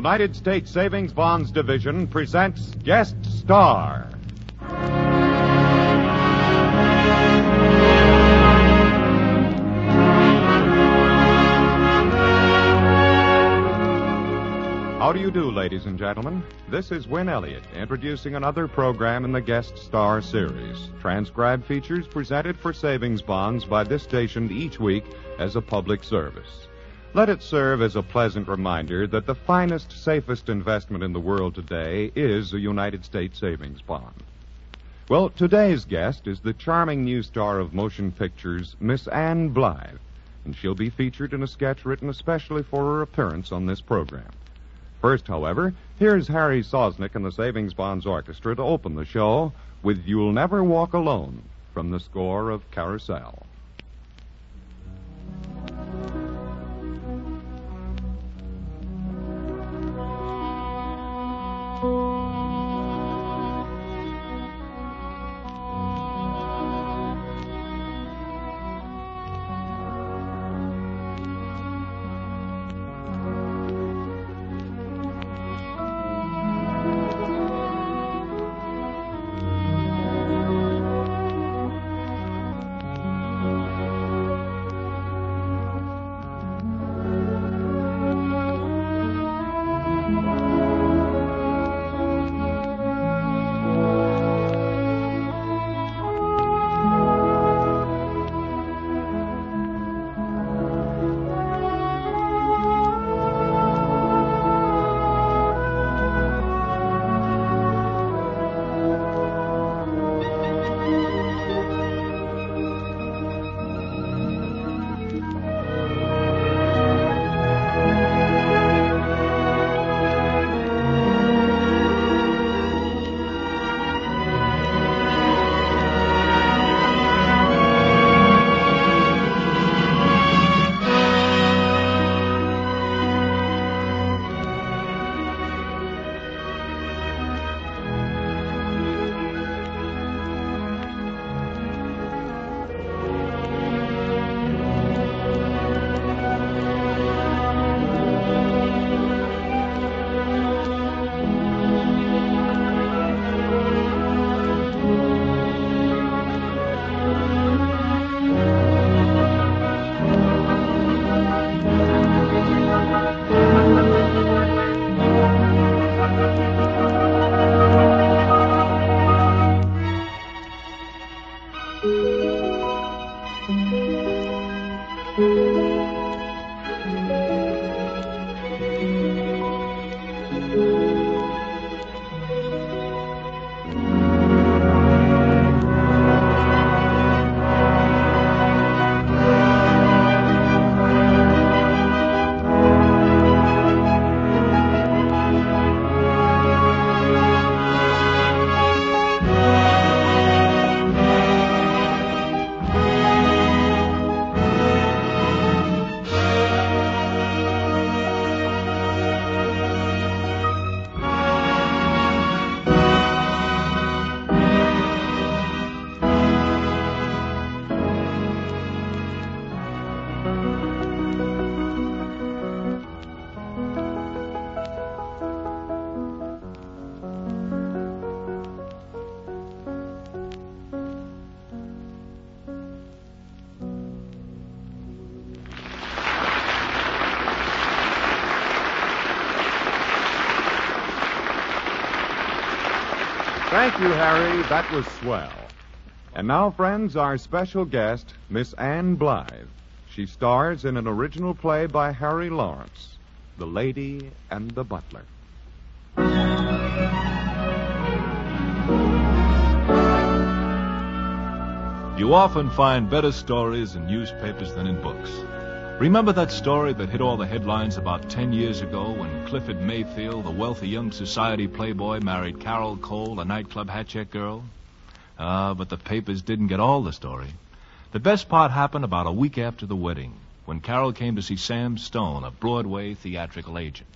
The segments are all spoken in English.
United States Savings Bonds Division presents Guest Star. How do you do, ladies and gentlemen? This is Win Elliott introducing another program in the Guest Star series. Transcribed features presented for savings bonds by this station each week as a public service. Let it serve as a pleasant reminder that the finest, safest investment in the world today is a United States savings bond. Well, today's guest is the charming new star of motion pictures, Miss Ann Blyth, and she'll be featured in a sketch written especially for her appearance on this program. First, however, here's Harry Sosnick and the Savings Bonds Orchestra to open the show with You'll Never Walk Alone from the score of Carousel. You, Harry. That was swell. And now, friends, our special guest, Miss Ann Blyth. She stars in an original play by Harry Lawrence, The Lady and the Butler. You often find better stories in newspapers than in books. Remember that story that hit all the headlines about 10 years ago when Clifford Mayfield, the wealthy young society playboy, married Carol Cole, a nightclub hat check girl? Ah, but the papers didn't get all the story. The best part happened about a week after the wedding, when Carol came to see Sam Stone, a Broadway theatrical agent.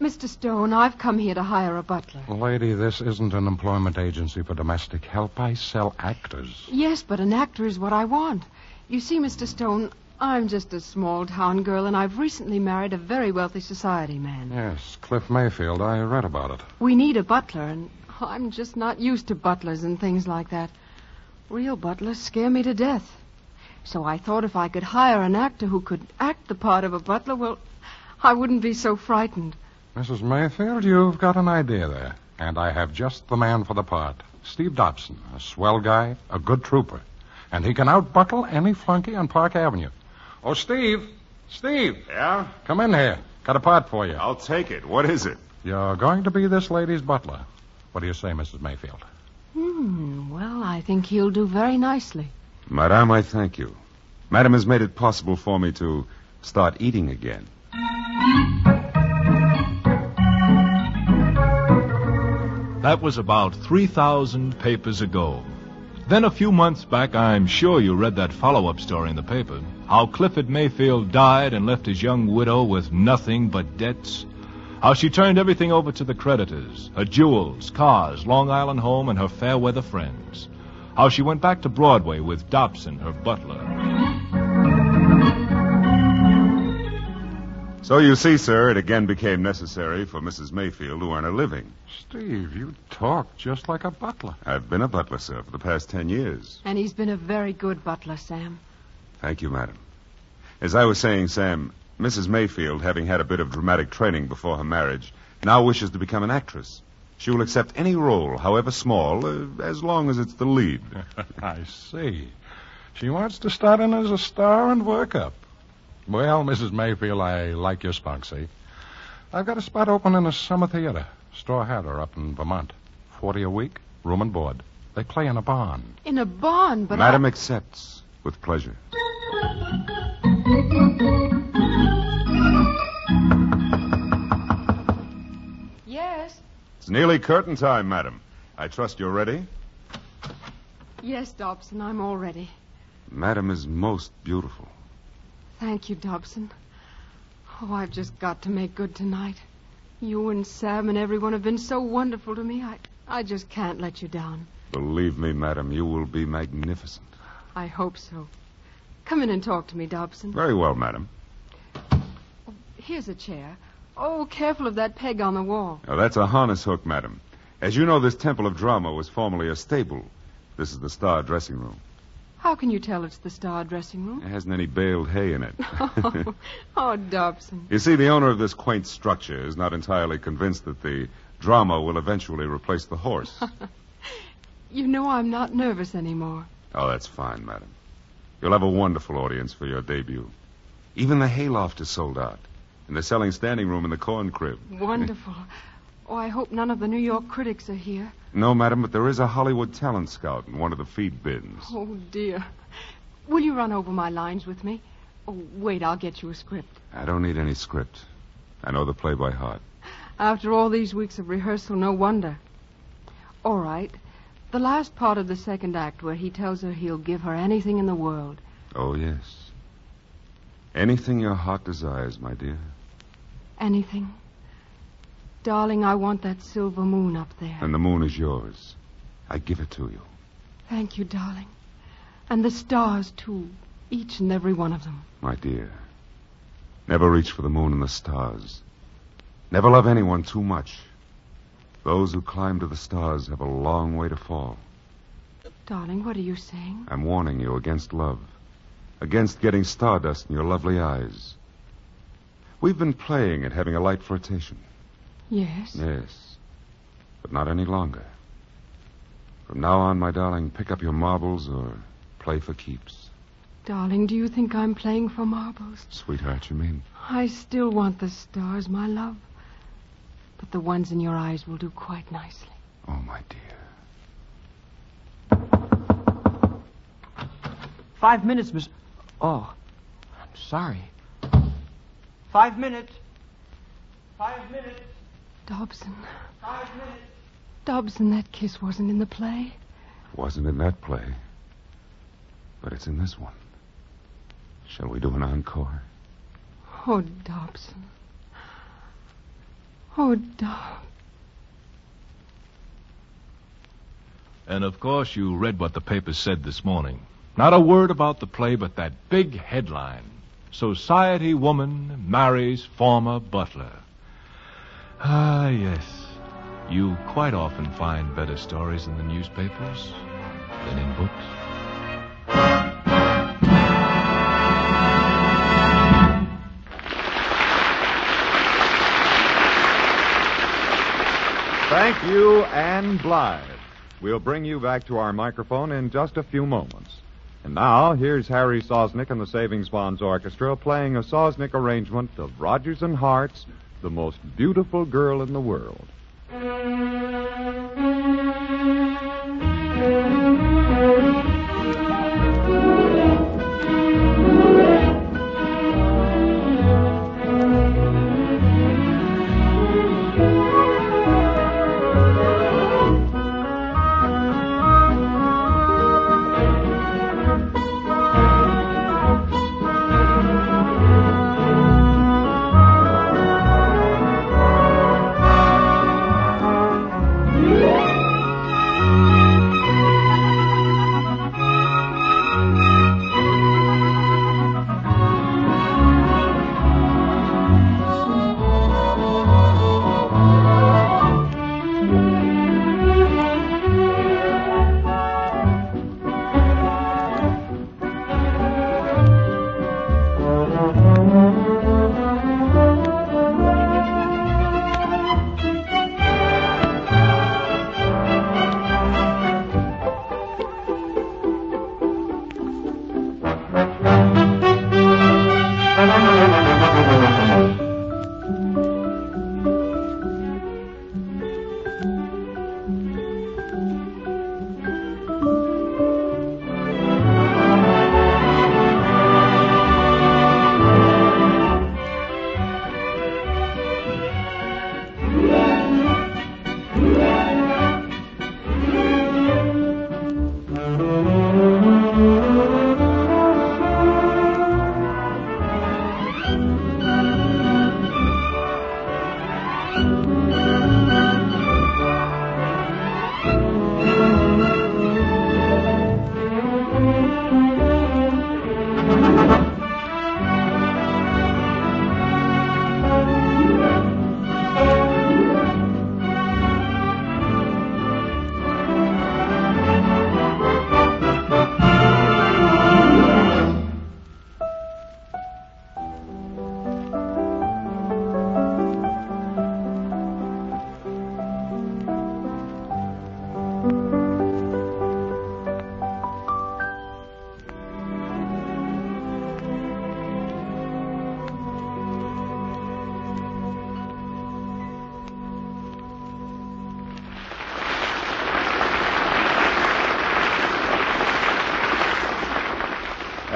Mr. Stone, I've come here to hire a butler. Lady, this isn't an employment agency for domestic help. I sell actors. Yes, but an actor is what I want. You see, Mr. Stone, I'm just a small town girl, and I've recently married a very wealthy society man. Yes, Cliff Mayfield. I read about it. We need a butler, and I'm just not used to butlers and things like that. Real butlers scare me to death. So I thought if I could hire an actor who could act the part of a butler, well, I wouldn't be so frightened. Mrs. Mayfield, you've got an idea there. And I have just the man for the part. Steve Dobson, a swell guy, a good trooper. And he can outbuckle any flunky on Park Avenue. Oh, Steve! Steve! Yeah? Come in here. Got a part for you. I'll take it. What is it? You're going to be this lady's butler. What do you say, Mrs. Mayfield? Hmm, well, I think he'll do very nicely. Madame, I thank you. Madame has made it possible for me to start eating again. That was about 3,000 papers ago. Then a few months back, I'm sure you read that follow-up story in the paper. How Clifford Mayfield died and left his young widow with nothing but debts. How she turned everything over to the creditors. Her jewels, cars, Long Island home, and her fair weather friends. How she went back to Broadway with Dobson, her butler. So you see, sir, it again became necessary for Mrs. Mayfield to earn a living. Steve, you talk just like a butler. I've been a butler, sir, for the past ten years. And he's been a very good butler, Sam. Thank you, madam. As I was saying, Sam, Mrs. Mayfield, having had a bit of dramatic training before her marriage, now wishes to become an actress. She will accept any role, however small, uh, as long as it's the lead. I see. She wants to start in as a star and work up. Well, Mrs. Mayfield, I like your spunk, see? I've got a spot open in a summer theater, Straw Hatter up in Vermont. Forty a week, room and board. They play in a barn. In a barn, but Madam I... accepts with pleasure. Yes. It's nearly curtain time, madam. I trust you're ready. Yes, Dobson, I'm all ready. Madam is most beautiful. Thank you, Dobson. Oh, I've just got to make good tonight. You and Sam and everyone have been so wonderful to me. I, I just can't let you down. Believe me, madam, you will be magnificent. I hope so. Come in and talk to me, Dobson. Very well, madam. Here's a chair. Oh, careful of that peg on the wall. Now, that's a harness hook, madam. As you know, this temple of drama was formerly a stable. This is the star dressing room. How can you tell it's the star dressing room? It hasn't any baled hay in it. oh, oh, Dobson. you see, the owner of this quaint structure is not entirely convinced that the drama will eventually replace the horse. You know I'm not nervous anymore. oh, that's fine, madam. You'll have a wonderful audience for your debut. Even the hayloft is sold out. And they're selling standing room in the corn crib. Wonderful. Oh, I hope none of the New York critics are here. No, madam, but there is a Hollywood talent scout in one of the feed bins. Oh, dear. Will you run over my lines with me? Oh, wait, I'll get you a script. I don't need any script. I know the play by heart. After all these weeks of rehearsal, no wonder. All right. The last part of the second act where he tells her he'll give her anything in the world. Oh, yes. Anything your heart desires, my dear. Anything. Darling, I want that silver moon up there. And the moon is yours. I give it to you. Thank you, darling. And the stars, too. Each and every one of them. My dear. Never reach for the moon and the stars. Never love anyone too much. Those who climb to the stars have a long way to fall. Darling, what are you saying? I'm warning you against love. Against getting stardust in your lovely eyes. We've been playing at having a light flirtation. Yes. Yes. But not any longer. From now on, my darling, pick up your marbles or play for keeps. Darling, do you think I'm playing for marbles? Sweetheart, you mean? I still want the stars, my love. But the ones in your eyes will do quite nicely. Oh, my dear. Five minutes, Miss. Oh, I'm sorry. Five minutes. Five minutes. Dobson. Five minutes. Dobson, that kiss wasn't in the play. Wasn't in that play. But it's in this one. Shall we do an encore? Oh, Dobson. Oh, Dob. And of course, you read what the papers said this morning. Not a word about the play, but that big headline Society woman marries former butler. Ah, yes. You quite often find better stories in the newspapers than in books. Thank you, Ann Blyth. We'll bring you back to our microphone in just a few moments. And now, here's Harry Sosnick and the Savings Bonds Orchestra playing a Sosnick arrangement of Rodgers and Hart's The Most Beautiful Girl in the World.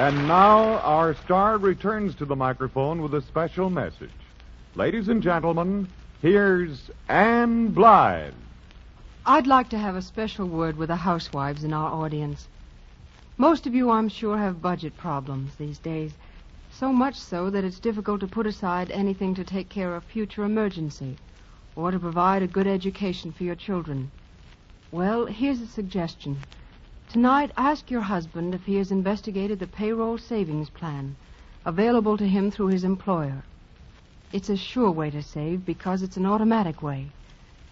And now our star returns to the microphone with a special message. Ladies and gentlemen, here's Ann Blyth. I'd like to have a special word with the housewives in our audience. Most of you, I'm sure, have budget problems these days. So much so that it's difficult to put aside anything to take care of future emergency or to provide a good education for your children. Well, here's a suggestion. Tonight, ask your husband if he has investigated the payroll savings plan available to him through his employer. It's a sure way to save because it's an automatic way.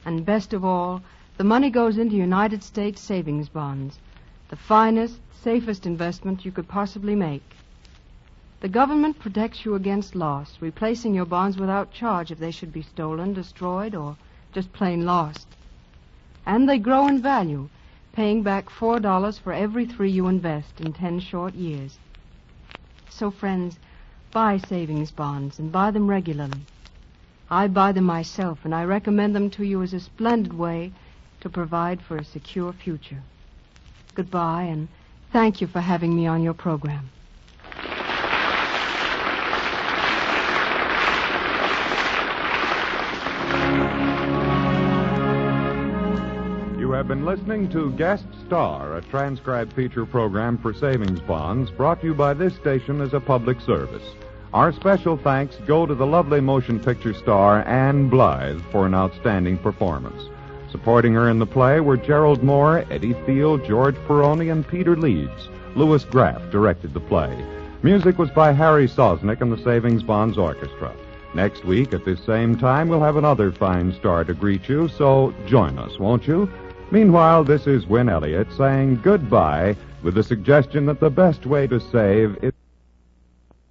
And best of all, the money goes into United States savings bonds, the finest, safest investment you could possibly make. The government protects you against loss, replacing your bonds without charge if they should be stolen, destroyed, or just plain lost. And they grow in value, paying back four dollars for every three you invest in ten short years. So, friends, buy savings bonds and buy them regularly. I buy them myself, and I recommend them to you as a splendid way to provide for a secure future. Goodbye, and thank you for having me on your program. Have been listening to Guest Star, a transcribed feature program for savings bonds brought to you by this station as a public service. Our special thanks go to the lovely motion picture star Ann Blyth for an outstanding performance. Supporting her in the play were Gerald Moore, Eddie Thiel, George Peroni, and Peter Leeds. Louis Graff directed the play. Music was by Harry Sosnick and the Savings Bonds Orchestra. Next week at this same time, we'll have another fine star to greet you, so join us, won't you? Meanwhile, this is Win Elliott saying goodbye with the suggestion that the best way to save is.